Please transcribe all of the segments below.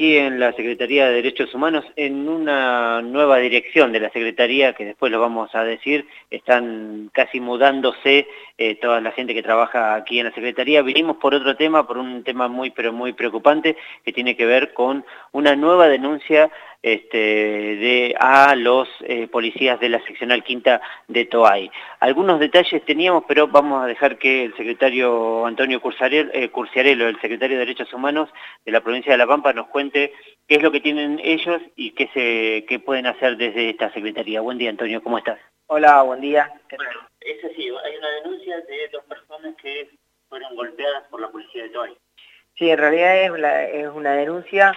aquí en la Secretaría de Derechos Humanos en una nueva dirección de la Secretaría, que después lo vamos a decir, están casi mudándose eh, toda la gente que trabaja aquí en la Secretaría. Vinimos por otro tema, por un tema muy pero muy preocupante, que tiene que ver con una nueva denuncia este, de, a los eh, policías de la seccional quinta de Toay. Algunos detalles teníamos, pero vamos a dejar que el secretario Antonio eh, Curciarello, el secretario de Derechos Humanos de la provincia de La Pampa, nos cuente qué es lo que tienen ellos y qué, se, qué pueden hacer desde esta secretaría. Buen día, Antonio, ¿cómo estás? Hola, buen día. Bueno, es así, hay una denuncia de dos personas que fueron golpeadas por la policía de Toay. Sí, en realidad es, es una denuncia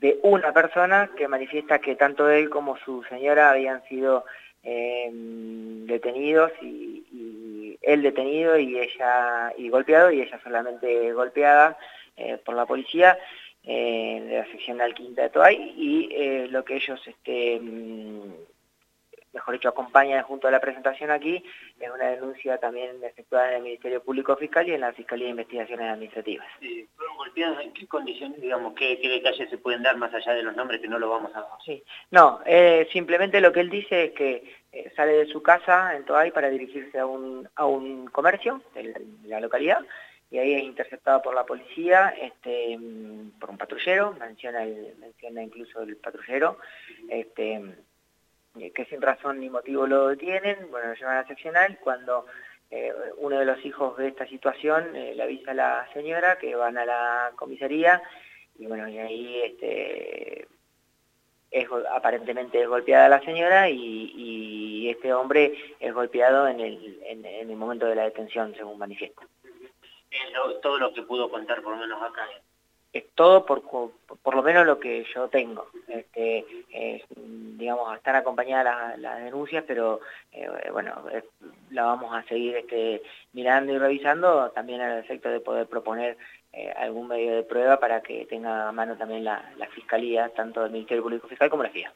de una persona que manifiesta que tanto él como su señora habían sido eh, detenidos y, él detenido y ella y golpeado y ella solamente golpeada eh, por la policía eh, de la sección Quinta de Toay y lo que ellos este, mejor dicho, acompaña junto a la presentación aquí, es una denuncia también efectuada en el Ministerio Público Fiscal y en la Fiscalía de Investigaciones Administrativas. ¿Fueron golpeados en qué condiciones, digamos, qué, detalles se pueden dar más allá de los nombres que no lo vamos a... Sí, no, eh, simplemente lo que él dice es que eh, sale de su casa en Toay para dirigirse a un, a un comercio de la, localidad y ahí es interceptado por la policía, este, por un patrullero, menciona, el, menciona incluso el patrullero, este, eh, que sin razón ni motivo lo detienen, bueno, lo llevan a la seccional, cuando eh, uno de los hijos ve esta situación, eh, le avisa a la señora que van a la comisaría, y bueno, y ahí este, es, aparentemente es golpeada la señora y, este hombre es golpeado en el, en, el momento de la detención, según manifiesta. todo lo que pudo contar por lo menos acá es todo por, por, lo menos lo que yo tengo. Este, digamos, están acompañadas las, denuncias, pero eh, bueno, la vamos a seguir este, mirando y revisando, también al efecto de poder proponer eh, algún medio de prueba para que tenga a mano también la, Fiscalía, tanto del Ministerio Público Fiscal como la FIA.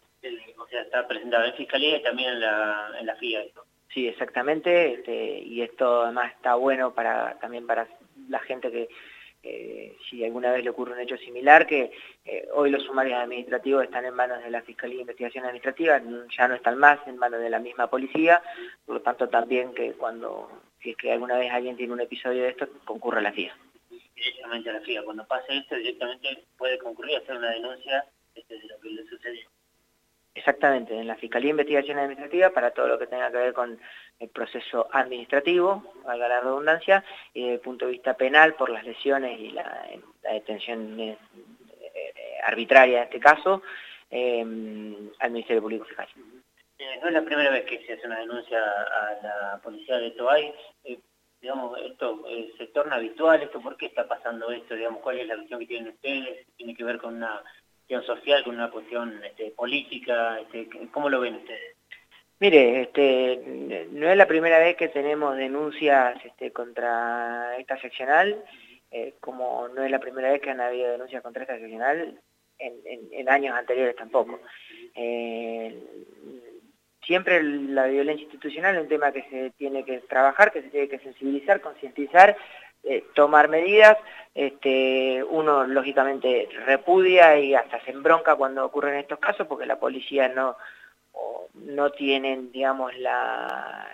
O sea, está presentado en Fiscalía y también en la, en la FIA. Sí, exactamente, este, y esto además está bueno para también para la gente que eh, si alguna vez le ocurre un hecho similar, que eh, hoy los sumarios administrativos están en manos de la Fiscalía de Investigación Administrativa, ya no están más en manos de la misma policía, por lo tanto también que cuando, si es que alguna vez alguien tiene un episodio de esto, concurre a la FIA. Directamente a la FIA, cuando pase esto directamente puede concurrir a hacer una denuncia este, de lo que le sucedió. Exactamente, en la Fiscalía de Investigación Administrativa para todo lo que tenga que ver con el proceso administrativo, valga la redundancia, y desde el punto de vista penal por las lesiones y la, detención eh, eh, arbitraria en este caso, eh, al Ministerio Público Fiscal. no es la primera vez que se hace una denuncia a la policía de Toay, digamos, esto se torna habitual, esto, ¿por qué está pasando esto? Digamos, ¿cuál es la visión que tienen ustedes? ¿Tiene que ver con una social, con una cuestión este, política? Este, ¿Cómo lo ven ustedes? Mire, este, no es la primera vez que tenemos denuncias este, contra esta seccional, eh, como no es la primera vez que han habido denuncias contra esta seccional, en, años anteriores tampoco. Eh, siempre la violencia institucional es un tema que se tiene que trabajar, que se tiene que sensibilizar, concientizar eh, tomar medidas. Este, uno lógicamente repudia y hasta se embronca cuando ocurren estos casos porque la policía no, no tienen, digamos, la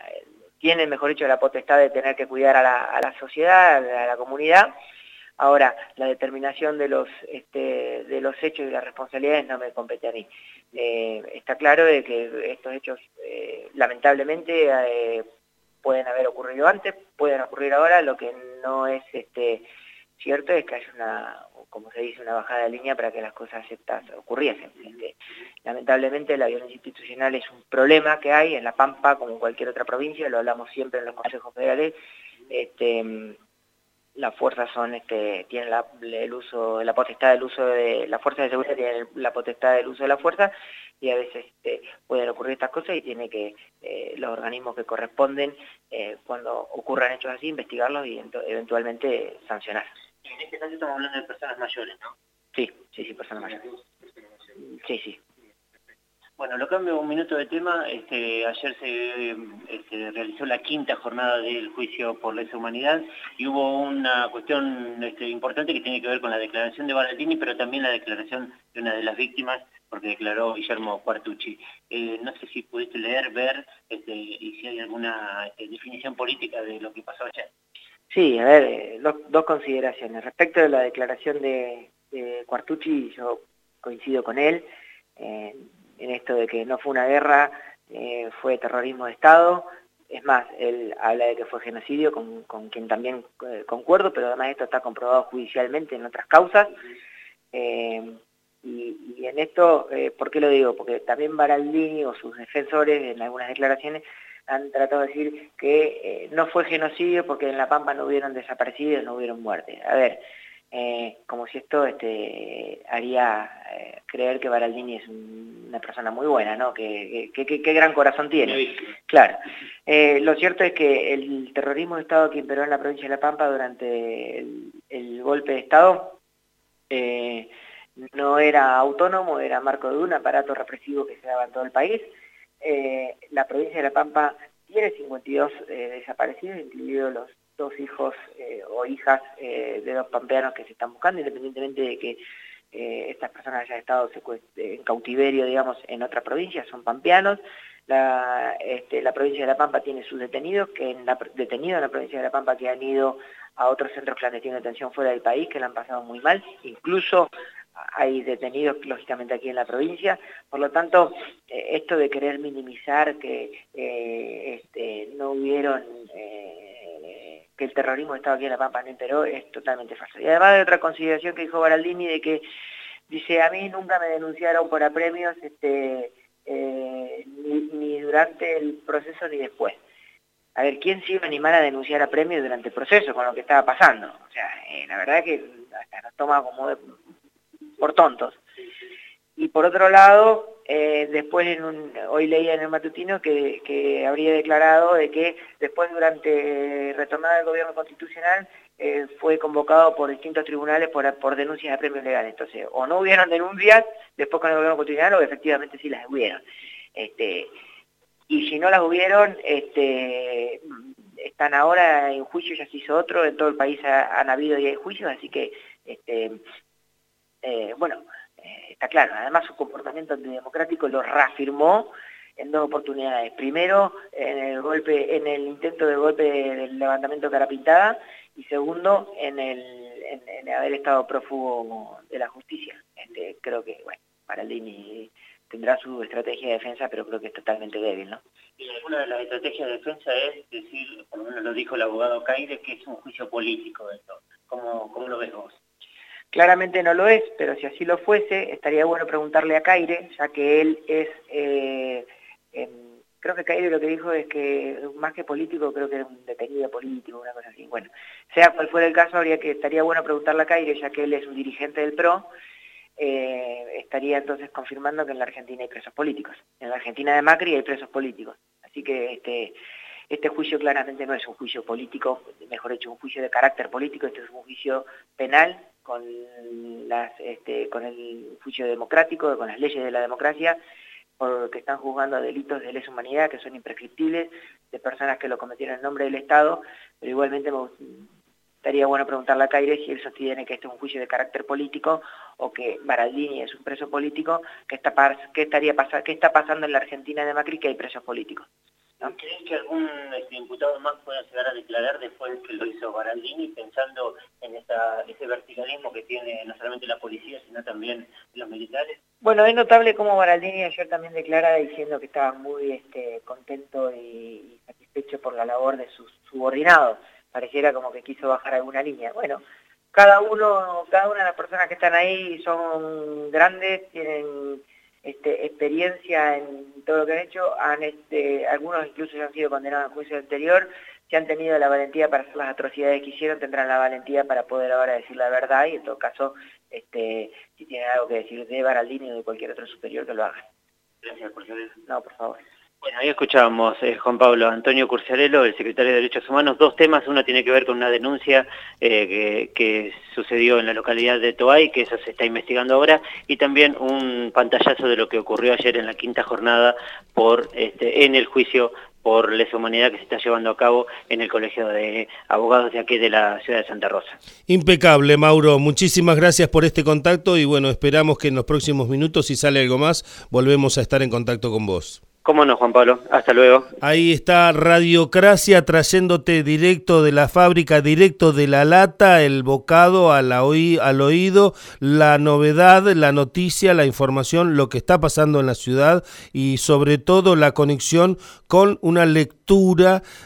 tienen, mejor dicho, la potestad de tener que cuidar a la, a la sociedad, a la comunidad. Ahora, la determinación de los, este, de los hechos y las responsabilidades no me compete a mí. Eh, está claro de que estos hechos, eh, lamentablemente, pueden haber ocurrido antes, pueden ocurrir ahora, lo que no es este, cierto es que hay una, como se dice, una bajada de línea para que las cosas aceptas ocurriesen. Este, lamentablemente la violencia institucional es un problema que hay en La Pampa, como en cualquier otra provincia, lo hablamos siempre en los consejos federales, este, las fuerzas son, este, tienen la, el uso, la potestad del uso de, las fuerzas de seguridad tienen la potestad del uso de la fuerza y a veces este, pueden ocurrir estas cosas y tiene que eh, los organismos que corresponden, eh, cuando ocurran hechos así, investigarlos y eventualmente sancionar. En este caso estamos hablando de personas mayores, ¿no? Sí, sí, sí, personas mayores. Sí, sí. Bueno, lo cambio un minuto de tema. Este, ayer se este, realizó la quinta jornada del juicio por lesa humanidad y hubo una cuestión este, importante que tiene que ver con la declaración de Baraldini, pero también la declaración de una de las víctimas, porque declaró Guillermo Cuartucci. Eh, no sé si pudiste leer, ver este, y si hay alguna este, definición política de lo que pasó ayer. Sí, a ver, eh, dos, consideraciones. Respecto de la declaración de, Cuartucci, yo coincido con él. Eh, en esto de que no fue una guerra, eh, fue terrorismo de Estado. Es más, él habla de que fue genocidio, con, quien también concuerdo, pero además esto está comprobado judicialmente en otras causas. Eh, y, en esto, ¿por qué lo digo? Porque también Baraldini o sus defensores en algunas declaraciones han tratado de decir que no fue genocidio porque en La Pampa no hubieron desaparecidos, no hubieron muertes. A ver, eh, como si esto este, haría eh, creer que Baraldini es una persona muy buena, ¿no? Que, gran corazón tiene. Claro. Eh, lo cierto es que el terrorismo de Estado que imperó en la provincia de La Pampa durante el, golpe de Estado no era autónomo, era marco de un aparato represivo que se daba en todo el país. La provincia de La Pampa tiene 52 desaparecidos, incluidos los dos hijos eh, o hijas eh, de dos pampeanos que se están buscando, independientemente de que eh, estas personas hayan estado en cautiverio, digamos, en otra provincia, son pampeanos. La, este, la provincia de La Pampa tiene sus detenidos, que en la, detenidos en la provincia de La Pampa que han ido a otros centros clandestinos de detención fuera del país, que la han pasado muy mal, incluso hay detenidos lógicamente aquí en la provincia, por lo tanto, esto de querer minimizar que este, no hubieron que el terrorismo estaba aquí en La Pampa no imperó es totalmente falso. Y además de otra consideración que dijo Baraldini de que dice, a mí nunca me denunciaron por apremios este, eh, ni, durante el proceso ni después. A ver, ¿quién se iba a animar a denunciar a premios durante el proceso con lo que estaba pasando? O sea, eh, la verdad que hasta nos toma como por tontos. Y por otro lado, eh, después, hoy leía en el matutino que, habría declarado de que después, durante retornada del gobierno constitucional, eh, fue convocado por distintos tribunales por, por denuncias de premios legales. Entonces, o no hubieron denuncias después con el gobierno constitucional, o efectivamente sí las hubieron. Este, y si no las hubieron, este, están ahora en juicio, ya se hizo otro, en todo el país han habido y hay juicios, así que, este, eh, bueno, está claro. Además, su comportamiento antidemocrático lo reafirmó en dos oportunidades. Primero, en el golpe, en el intento de golpe del levantamiento de cara pintada, y segundo, en el en, haber estado prófugo de la justicia. Este, creo que, bueno, Paraldini tendrá su estrategia de defensa, pero creo que es totalmente débil, ¿no? Y alguna de las estrategias de defensa es decir, por lo menos lo dijo el abogado Caire, que es un juicio político esto. ¿Cómo, cómo lo ves vos? Claramente no lo es, pero si así lo fuese, estaría bueno preguntarle a Caire, ya que él es, eh, creo que Caire lo que dijo es que más que político, creo que era un detenido político, una cosa así. Bueno, sea cual fuera el caso, habría que estaría bueno preguntarle a Caire, ya que él es un dirigente del PRO, eh, estaría entonces confirmando que en la Argentina hay presos políticos. En la Argentina de Macri hay presos políticos. Así que este, este juicio claramente no es un juicio político, mejor dicho, un juicio de carácter político, este es un juicio penal este, con el juicio democrático, con las leyes de la democracia, porque están juzgando delitos de lesa humanidad que son imprescriptibles, de personas que lo cometieron en nombre del Estado, pero igualmente me estaría bueno preguntarle a Caire si él sostiene que este es un juicio de carácter político o que Baraldini es un preso político, ¿qué está, qué estaría qué está pasando en la Argentina de Macri que hay presos políticos? ¿Creen que algún este, imputado más pueda llegar a declarar después que lo hizo Baraldini, pensando en ese verticalismo que tiene no solamente la policía, sino también los militares? Bueno, es notable cómo Baraldini ayer también declara diciendo que estaba muy este, contento y, satisfecho por la labor de sus subordinados. Pareciera como que quiso bajar alguna línea. Bueno, cada uno, cada una de las personas que están ahí son grandes, tienen este, experiencia en todo lo que han hecho, han, este, algunos incluso ya han sido condenados en juicio anterior, si han tenido la valentía para hacer las atrocidades que hicieron, tendrán la valentía para poder ahora decir la verdad y en todo caso, este, si tienen algo que decir de Baraldini o de cualquier otro superior, que lo hagan. Gracias por No, por favor. Bueno, ahí escuchábamos, eh, Juan Pablo Antonio Curciarello, el secretario de Derechos Humanos, dos temas. Uno tiene que ver con una denuncia eh, que, sucedió en la localidad de Toay, que eso se está investigando ahora, y también un pantallazo de lo que ocurrió ayer en la quinta jornada por este, en el juicio por lesa humanidad que se está llevando a cabo en el Colegio de Abogados de aquí de la ciudad de Santa Rosa. Impecable, Mauro. Muchísimas gracias por este contacto y bueno, esperamos que en los próximos minutos, si sale algo más, volvemos a estar en contacto con vos. Cómo no, Juan Pablo. Hasta luego. Ahí está Radiocracia trayéndote directo de la fábrica, directo de la lata, el bocado al, al oído, la novedad, la noticia, la información, lo que está pasando en la ciudad y sobre todo la conexión con una lectura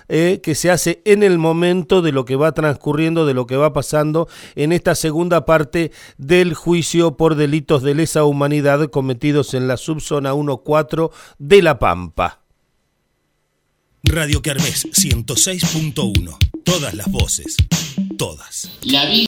eh, que se hace en el momento de lo que va transcurriendo, de lo que va pasando en esta segunda parte del juicio por delitos de lesa humanidad cometidos en la subzona 1.4 de La Paz. Radio Kermés 106.1. Todas las voces. Todas. La